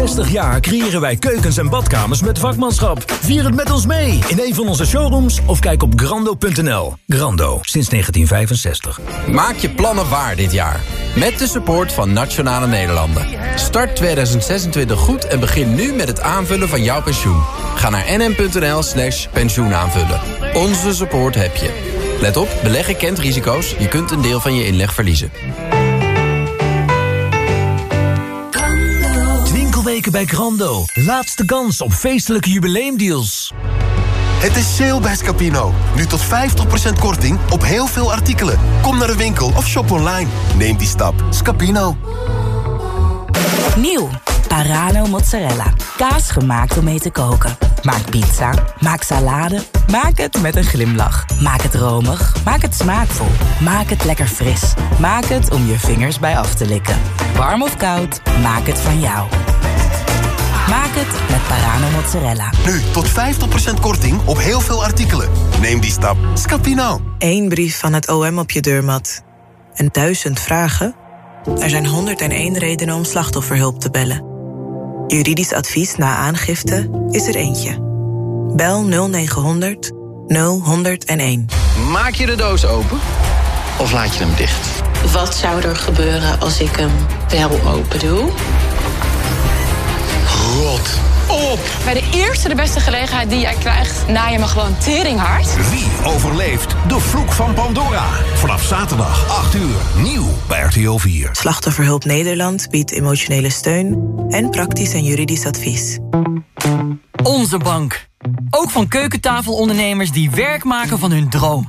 60 jaar creëren wij keukens en badkamers met vakmanschap. Vier het met ons mee in een van onze showrooms of kijk op grando.nl. Grando, sinds 1965. Maak je plannen waar dit jaar. Met de support van Nationale Nederlanden. Start 2026 goed en begin nu met het aanvullen van jouw pensioen. Ga naar nm.nl slash pensioenaanvullen. Onze support heb je. Let op, beleggen kent risico's. Je kunt een deel van je inleg verliezen. Bij Grando. Laatste kans op feestelijke jubileumdeals. Het is sale bij Scapino. Nu tot 50% korting op heel veel artikelen. Kom naar de winkel of shop online. Neem die stap. Scapino. Nieuw. Parano mozzarella. Kaas gemaakt om mee te koken. Maak pizza. Maak salade. Maak het met een glimlach. Maak het romig. Maak het smaakvol. Maak het lekker fris. Maak het om je vingers bij af te likken. Warm of koud, maak het van jou. Maak het met Parano mozzarella. Nu tot 50% korting op heel veel artikelen. Neem die stap. Scapino. Eén brief van het OM op je deurmat. En duizend vragen? Er zijn 101 redenen om slachtofferhulp te bellen. Juridisch advies na aangifte is er eentje. Bel 0900 0101. Maak je de doos open of laat je hem dicht? Wat zou er gebeuren als ik hem wel open doe? Rot op! Bij de eerste de beste gelegenheid die jij krijgt, na je me gewoon teringhard. Wie overleeft de vloek van Pandora? Vanaf zaterdag 8 uur, nieuw bij RTL 4. Slachtofferhulp Nederland biedt emotionele steun en praktisch en juridisch advies. Onze bank. Ook van keukentafelondernemers die werk maken van hun droom.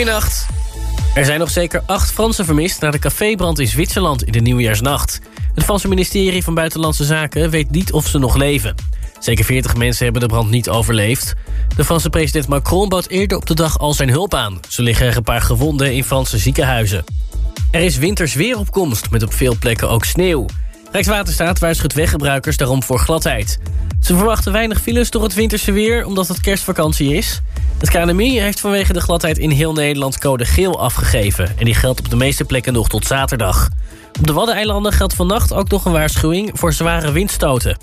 Goedenacht. Er zijn nog zeker acht Fransen vermist... na de cafébrand in Zwitserland in de nieuwjaarsnacht. Het Franse ministerie van Buitenlandse Zaken weet niet of ze nog leven. Zeker 40 mensen hebben de brand niet overleefd. De Franse president Macron bood eerder op de dag al zijn hulp aan. Zo liggen er een paar gewonden in Franse ziekenhuizen. Er is winters weeropkomst, met op veel plekken ook sneeuw. Rijkswaterstaat waarschuwt weggebruikers daarom voor gladheid. Ze verwachten weinig files door het winterse weer, omdat het kerstvakantie is. Het KNMI heeft vanwege de gladheid in heel Nederland code geel afgegeven. En die geldt op de meeste plekken nog tot zaterdag. Op de Waddeneilanden geldt vannacht ook nog een waarschuwing voor zware windstoten.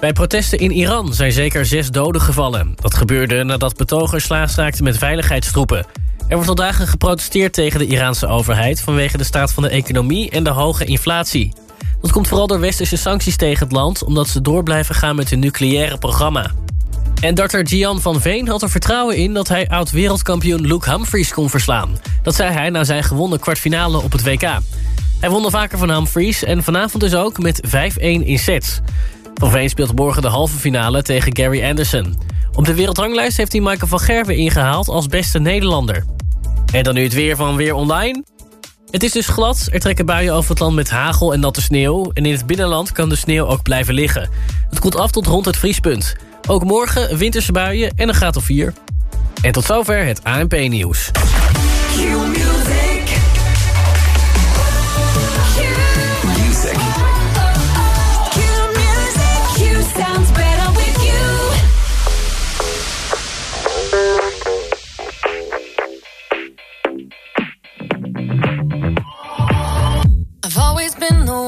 Bij protesten in Iran zijn zeker zes doden gevallen. Dat gebeurde nadat betogers slaags raakten met veiligheidstroepen. Er wordt al dagen geprotesteerd tegen de Iraanse overheid... vanwege de staat van de economie en de hoge inflatie. Dat komt vooral door westerse sancties tegen het land... omdat ze door blijven gaan met hun nucleaire programma. En darter Gian van Veen had er vertrouwen in... dat hij oud-wereldkampioen Luke Humphries kon verslaan. Dat zei hij na zijn gewonnen kwartfinale op het WK. Hij won al vaker van Humphries en vanavond dus ook met 5-1 in sets. Van Veen speelt morgen de halve finale tegen Gary Anderson. Op de wereldranglijst heeft hij Michael van Gerwen ingehaald als beste Nederlander. En dan nu het weer van Weer Online. Het is dus glad, er trekken buien over het land met hagel en natte sneeuw... en in het binnenland kan de sneeuw ook blijven liggen. Het koelt af tot rond het vriespunt. Ook morgen winterse buien en een graad of 4. En tot zover het ANP-nieuws.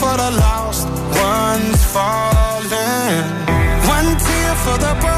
for the lost ones falling, one tear for the broken.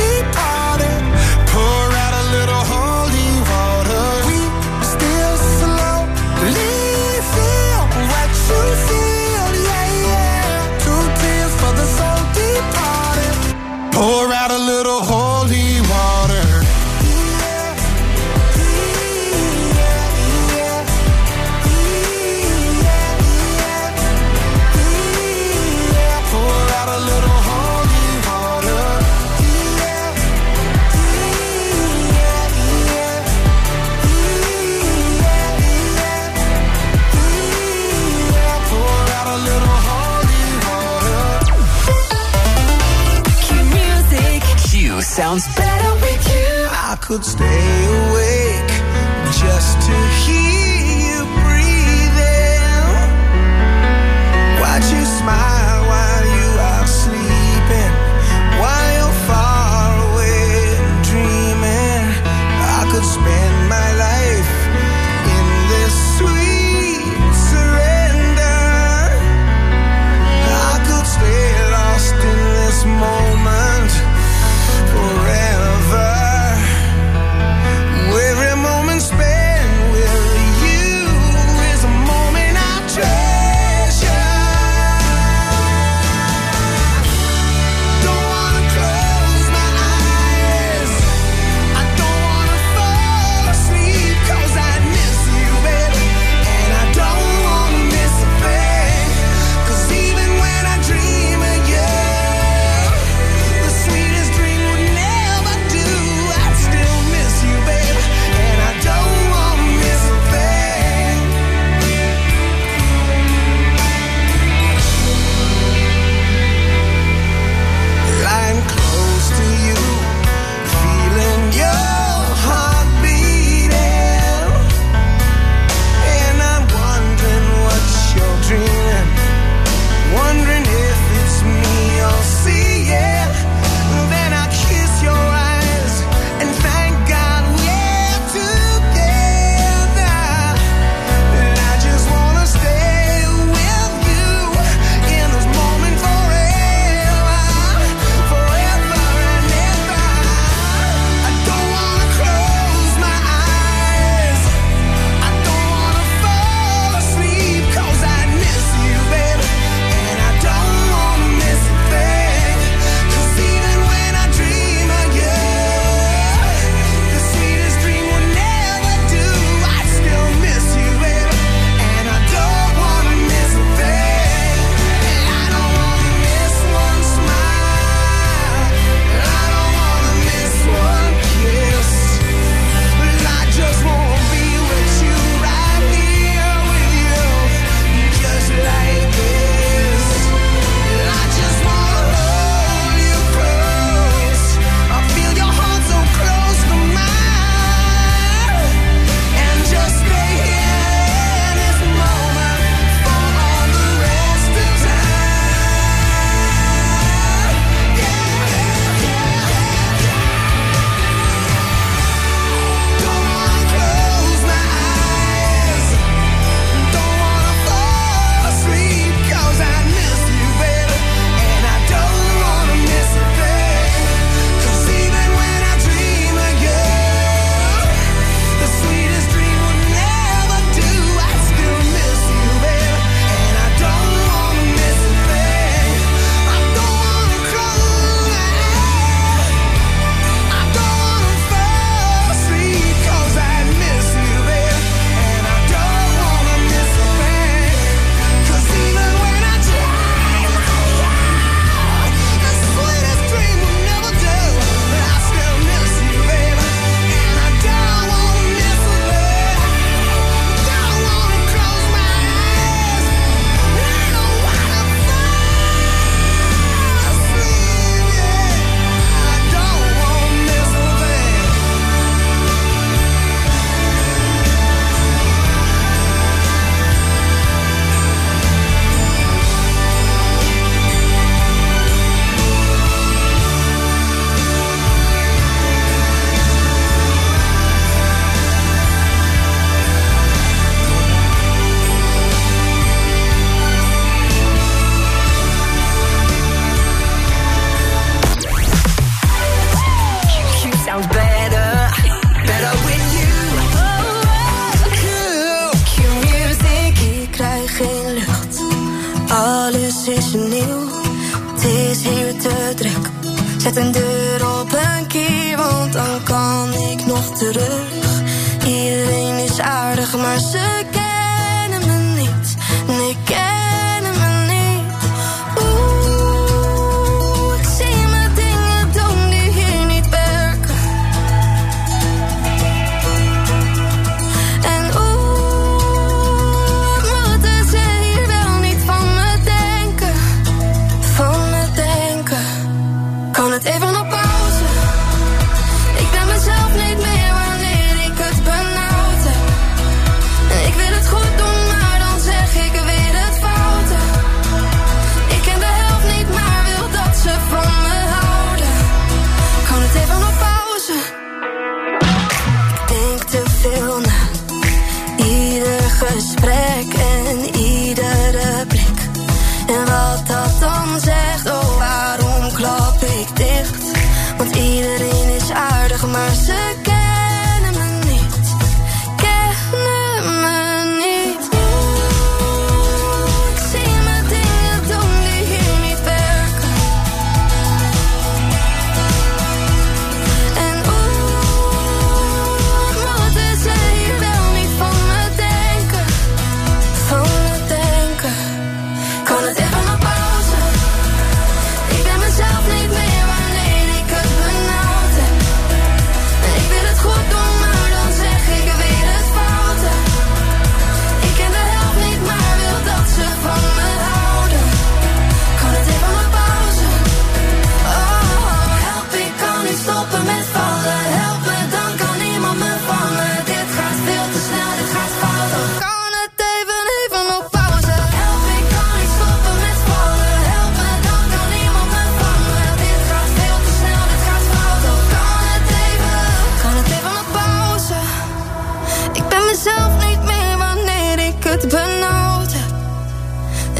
could stay awake just to hear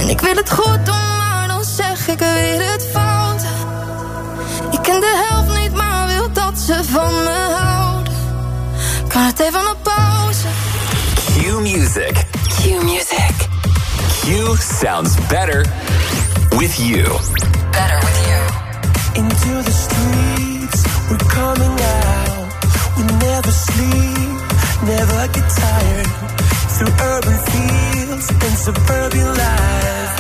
En ik wil het goed doen, maar dan zeg ik weer het fout. Ik ken de helft niet, maar wil dat ze van me houdt. Kan het even een pauze? Q Music. Q Music. Q sounds better with you. Better with you. Into the streets, we're coming out. We never sleep, never get tired. through urban fields and suburban life.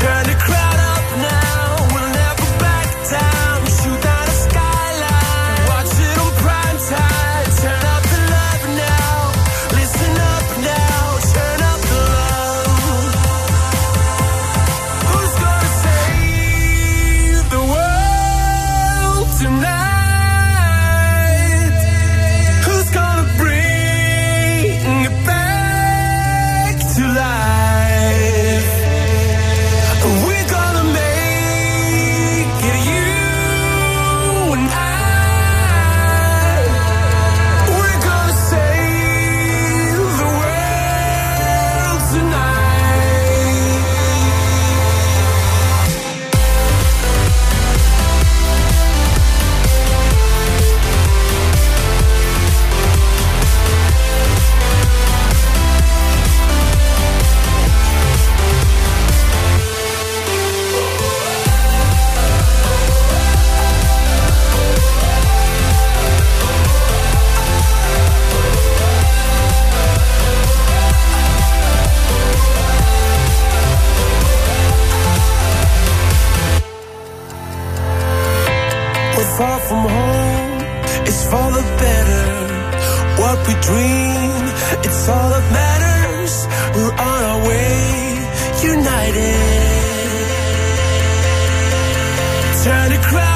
Turn the crowd far from home is for the better. What we dream, it's all that matters. We're on our way, united. Turn a crowd.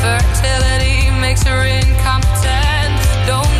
fertility makes her incompetent. Don't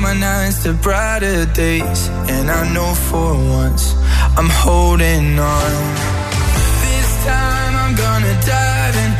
my nights to brighter days, and I know for once I'm holding on. This time I'm gonna dive in.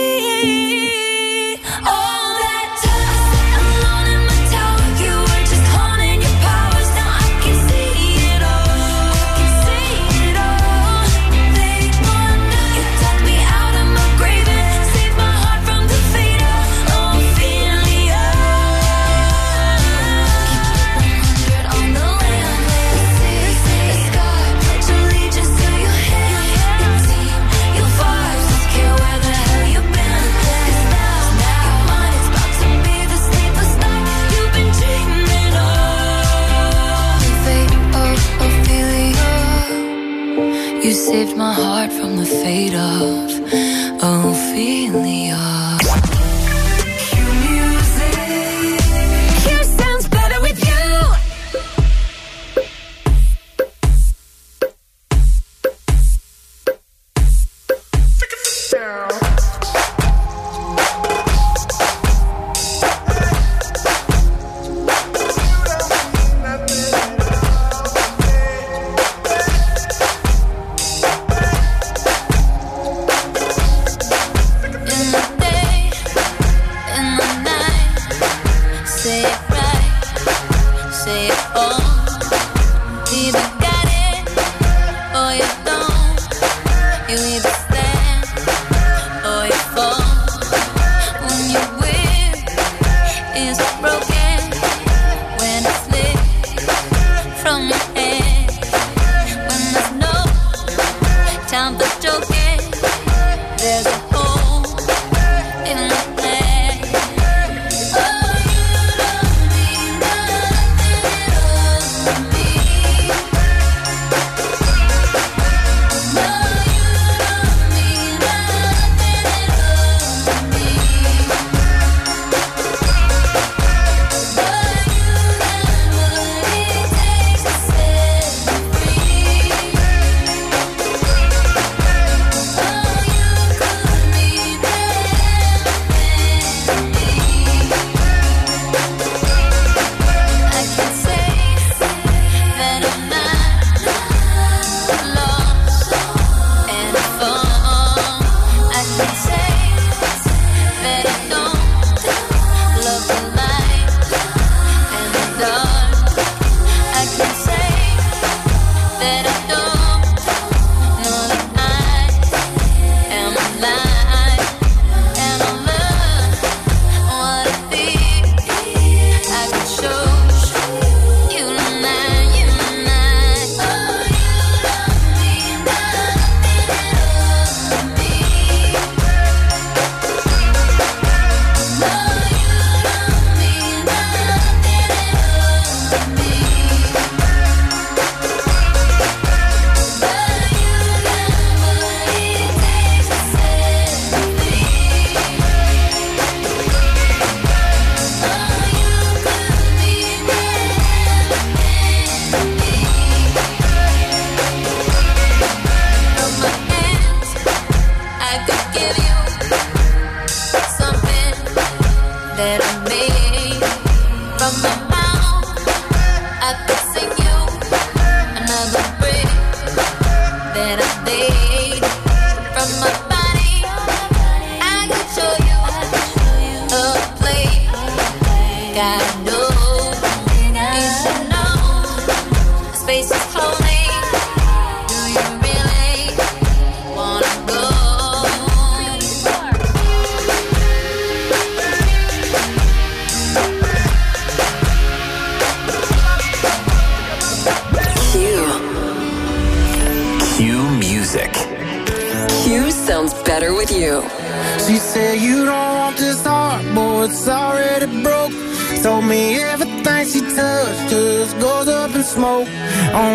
saved my heart from the fate of.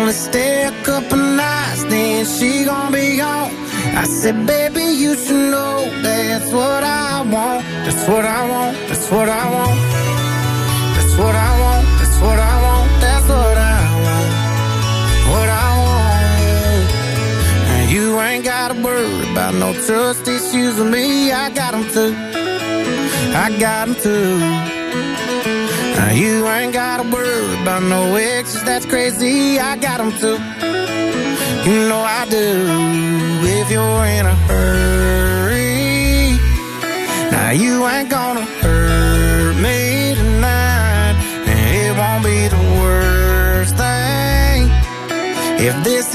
gonna stay a couple nights, then she gon' be gone. I said, baby, you should know that's what I want. That's what I want. That's what I want. That's what I want. That's what I want. That's what I want. What I want. And you ain't gotta worry about no trust issues with me. I got them too. I got them too. Now you ain't gotta worry about no ex that's crazy, I got them too. You know I do. If you're in a hurry, now you ain't gonna hurt me tonight. And it won't be the worst thing if this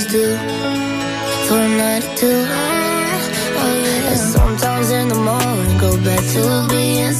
always do for a night or two. And sometimes in the morning, go back to being.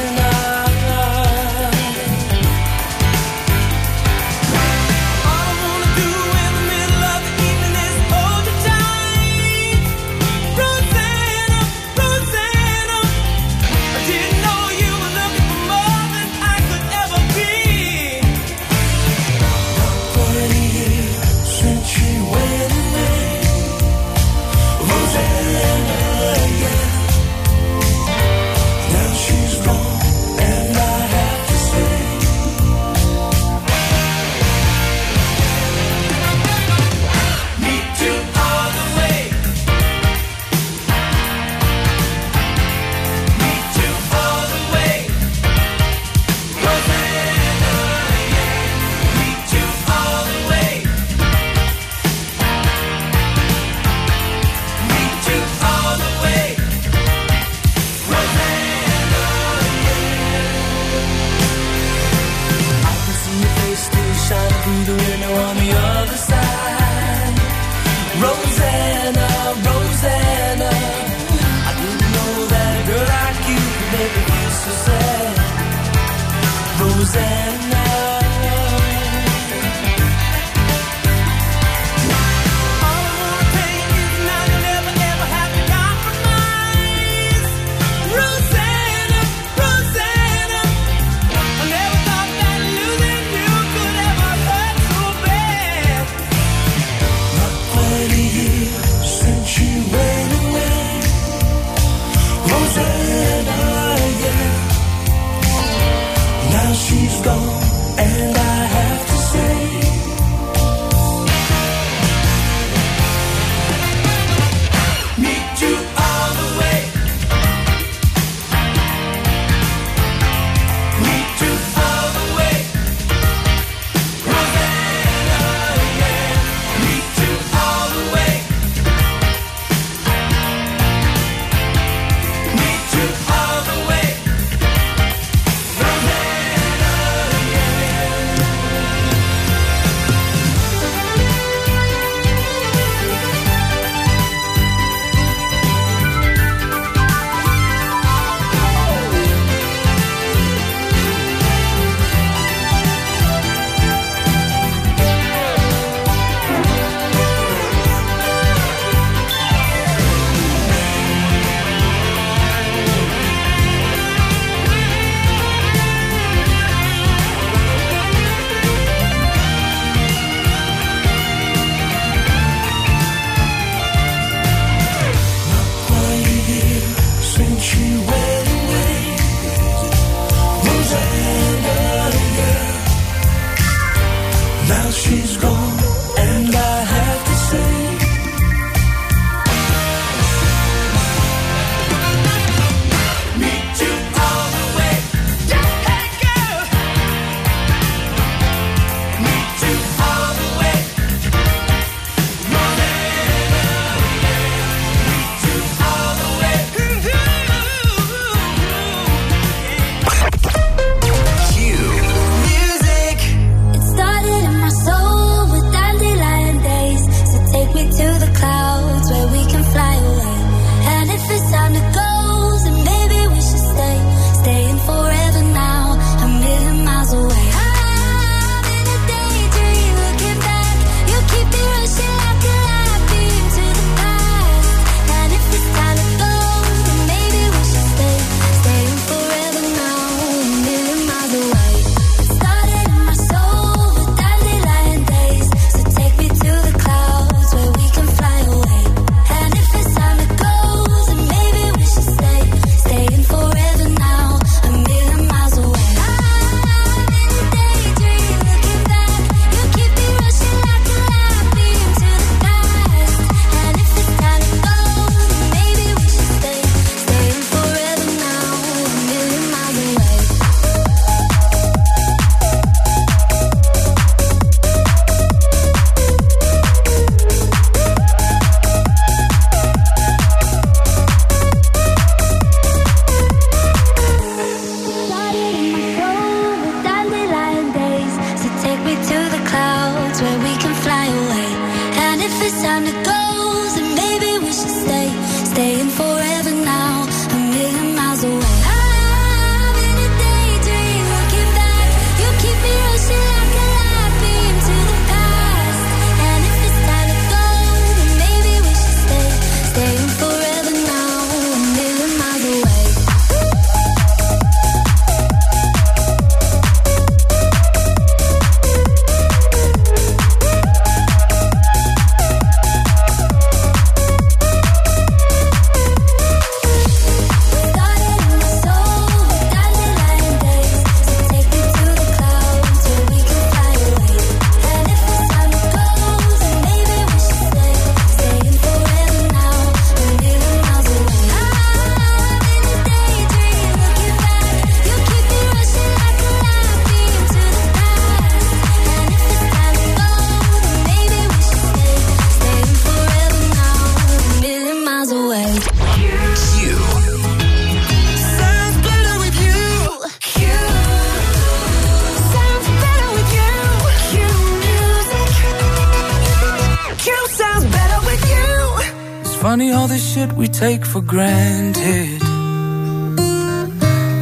take for granted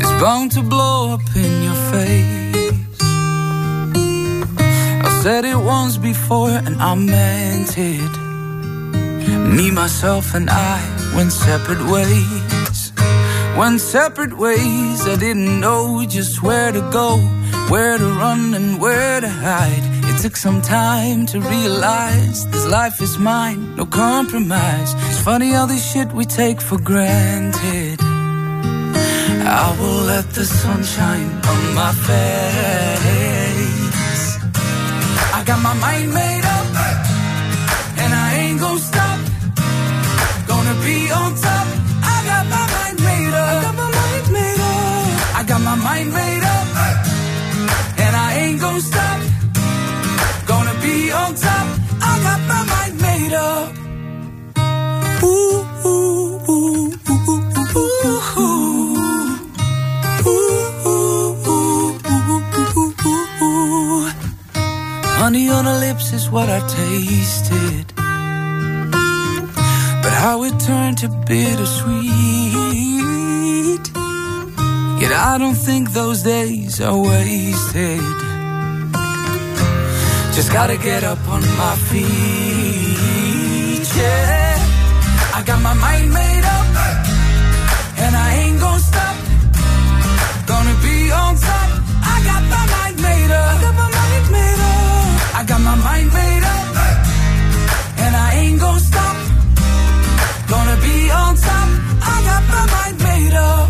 is bound to blow up in your face. I said it once before and I meant it. Me, myself, and I went separate ways. Went separate ways. I didn't know just where to go, where to run, and where to hide. Took some time to realize this life is mine, no compromise. It's funny how this shit we take for granted. I will let the sun shine on my face. I got my mind made up, and I ain't gonna stop. On her lips is what I tasted. But how it turned to bittersweet. Yet I don't think those days are wasted. Just gotta get up on my feet. Yeah, I got my mind made got my mind made up, and I ain't gonna stop. Gonna be on top. I got my mind made up.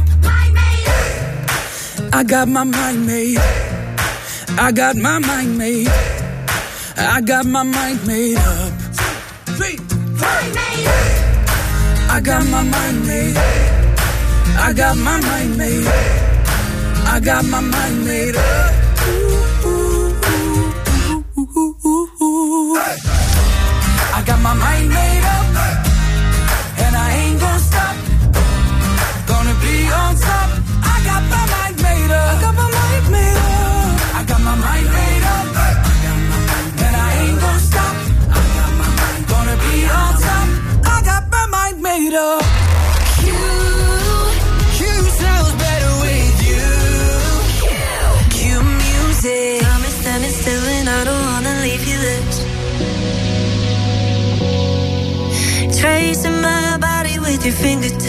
I got my mind made. I got my mind made. I got my mind made up. I got my mind made. I got my mind made. I got my mind made up.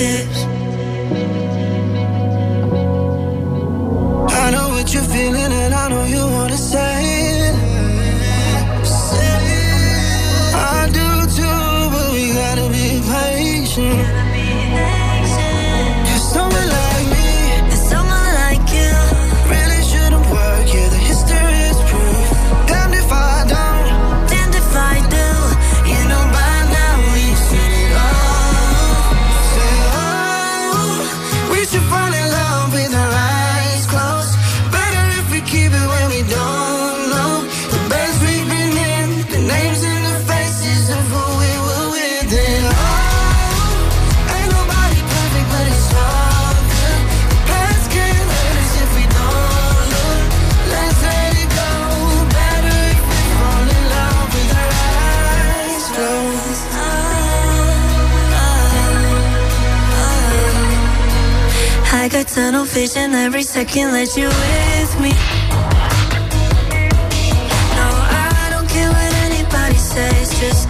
Fingertips. I know what you're feeling and I know you wanna vision every second, let you with me. No, I don't care what anybody says, just